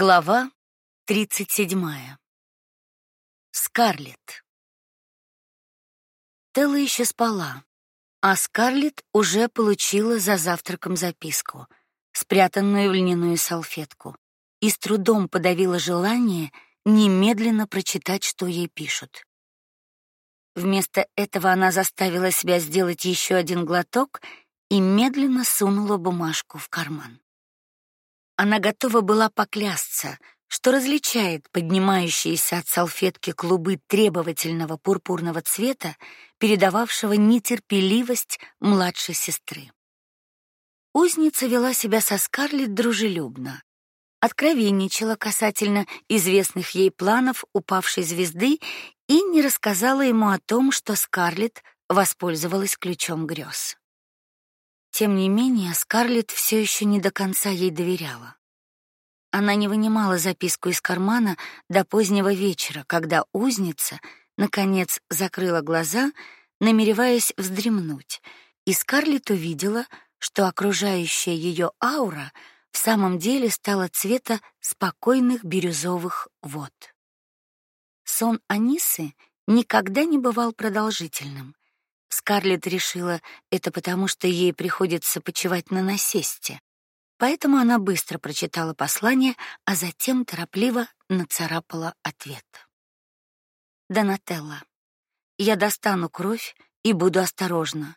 Глава 37. Скарлетт. Телла еще спала, а Скарлетт уже получила за завтраком записку, спрятанную в льняную салфетку, и с трудом подавила желание немедленно прочитать, что ей пишут. Вместо этого она заставила себя сделать еще один глоток и медленно сунула бумажку в карман. Она готова была поклясться, что различает поднимающиеся от салфетки клубы требовательного пурпурного цвета, передававшего нетерпеливость младшей сестры. Узница вела себя со Скарлетт дружелюбно, откровенничала касательно известных ей планов упавшей звезды и не рассказала ему о том, что Скарлетт воспользовалась ключом грез. Тем не менее, Скарлетт все еще не до конца ей доверяла. Она не вынимала записку из кармана до позднего вечера, когда узница наконец закрыла глаза, намереваясь вздремнуть, и Скарлетт увидела, что окружающая ее аура в самом деле стала цвета спокойных бирюзовых вод. Сон Анисы никогда не бывал продолжительным. Скарлетт решила это потому, что ей приходится почивать на насесте. Поэтому она быстро прочитала послание, а затем торопливо нацарапала ответ. Донателла, я достану кровь и буду осторожна.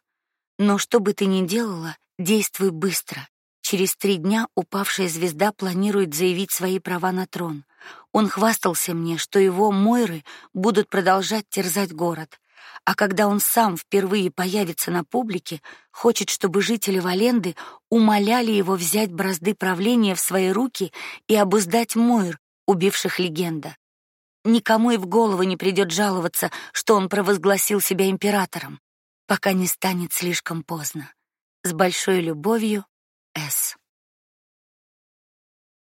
Но что бы ты ни делала, действуй быстро. Через три дня упавшая звезда планирует заявить свои права на трон. Он хвастался мне, что его Мойры будут продолжать терзать город, а когда он сам впервые появится на публике, хочет, чтобы жители Валенды умоляли его взять бразды правления в свои руки и обуздать Мойр, убивших легенда. Никому и в голову не придет жаловаться, что он провозгласил себя императором, пока не станет слишком поздно. С большой любовью,